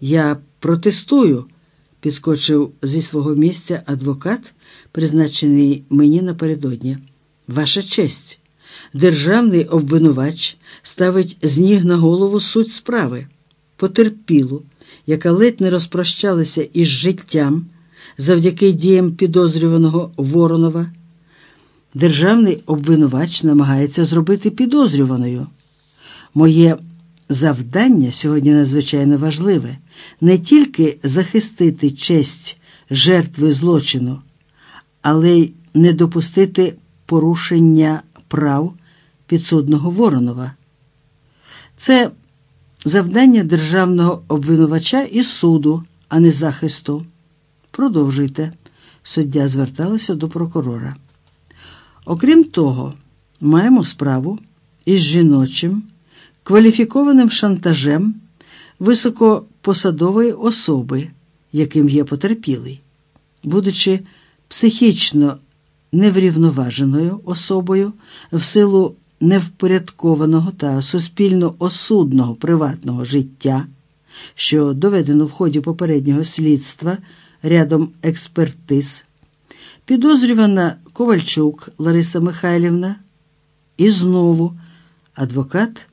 Я протестую, підскочив зі свого місця адвокат, призначений мені напередодні. Ваша честь, державний обвинувач ставить з ніг на голову суть справи, потерпілу, яка ледь не розпрощалася із життям завдяки діям підозрюваного Воронова. Державний обвинувач намагається зробити підозрюваною. Моє завдання сьогодні надзвичайно важливе не тільки захистити честь жертви злочину, але й не допустити порушення прав підсудного Воронова. Це завдання державного обвинувача і суду, а не захисту. Продовжуйте. Суддя зверталася до прокурора. Окрім того, маємо справу із жіночим кваліфікованим шантажем високопосадової особи, яким є потерпілий, будучи психічно неврівноваженою особою в силу невпорядкованого та суспільно осудного приватного життя, що доведено в ході попереднього слідства рядом експертиз, підозрювана Ковальчук Лариса Михайлівна, і знову адвокат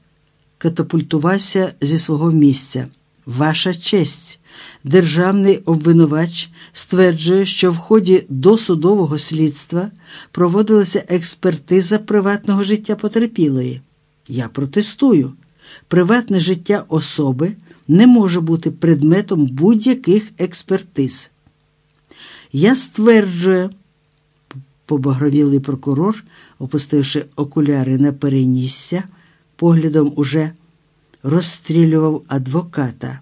катапультувався зі свого місця. Ваша честь, державний обвинувач стверджує, що в ході досудового слідства проводилася експертиза приватного життя потерпілої. Я протестую. Приватне життя особи не може бути предметом будь-яких експертиз. Я стверджую, побагровілий прокурор, опустивши окуляри на перенісся, поглядом уже розстрілював адвоката.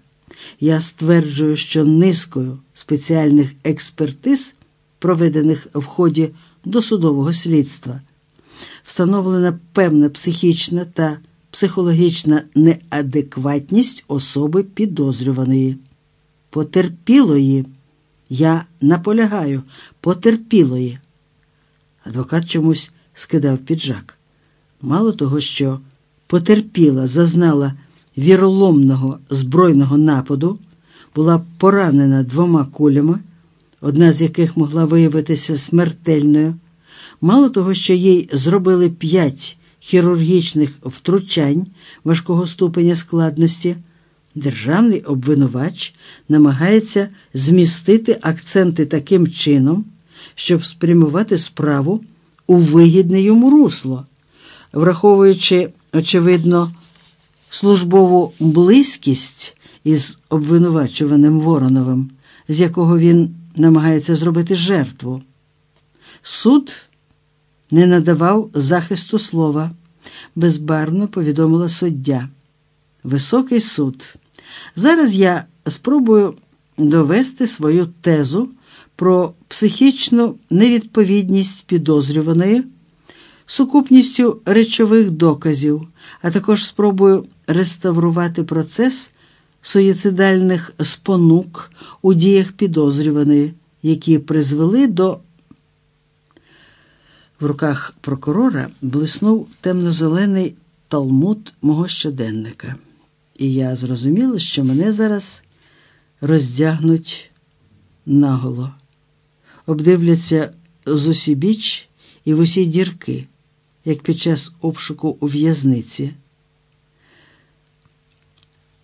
Я стверджую, що низкою спеціальних експертиз, проведених в ході досудового слідства, встановлена певна психічна та психологічна неадекватність особи підозрюваної, потерпілої. Я наполягаю, потерпілої. Адвокат чомусь скидав піджак. Мало того, що потерпіла, зазнала віроломного збройного нападу, була поранена двома кулями, одна з яких могла виявитися смертельною. Мало того, що їй зробили п'ять хірургічних втручань важкого ступеня складності, державний обвинувач намагається змістити акценти таким чином, щоб спрямувати справу у вигідне йому русло, враховуючи, очевидно, службову близькість із обвинувачуваним Вороновим, з якого він намагається зробити жертву. Суд не надавав захисту слова, безбарно повідомила суддя. Високий суд. Зараз я спробую довести свою тезу про психічну невідповідність підозрюваної, сукупністю речових доказів, а також спробую реставрувати процес суїцидальних спонук у діях підозрюваної, які призвели до. В руках прокурора блиснув темно-зелений талмуд мого щоденника, і я зрозуміла, що мене зараз роздягнуть наголо, обдивляться з усібіч і в усі дірки, як під час обшуку у в'язниці.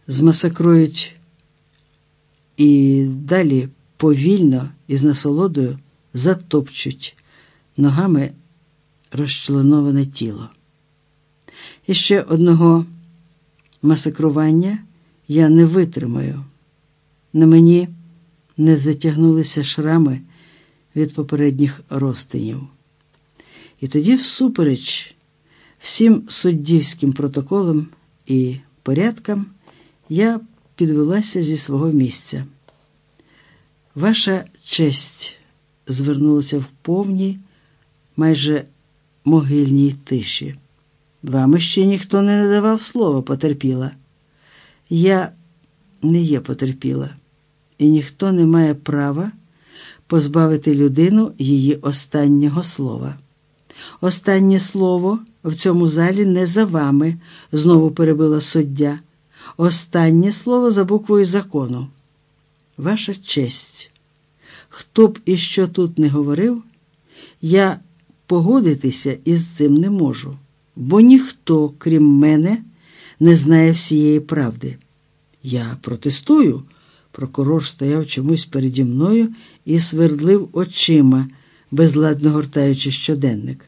Змасакрують і далі повільно і з насолодою затопчуть ногами розчленоване тіло. І ще одного масакрування я не витримаю. На мені не затягнулися шрами від попередніх розтинів. І тоді, всупереч всім суддівським протоколам і порядкам, я підвелася зі свого місця. Ваша честь звернулася в повній, майже могильній тиші. Вам ще ніхто не надавав слова потерпіла. Я не є потерпіла, і ніхто не має права позбавити людину її останнього слова. Останнє слово в цьому залі не за вами, знову перебила суддя. Останнє слово за буквою закону. Ваша честь. Хто б і що тут не говорив, я погодитися із цим не можу, бо ніхто, крім мене, не знає всієї правди. Я протестую. Прокурор стояв чомусь переді мною і свердлив очима, безладно гортаючи щоденник.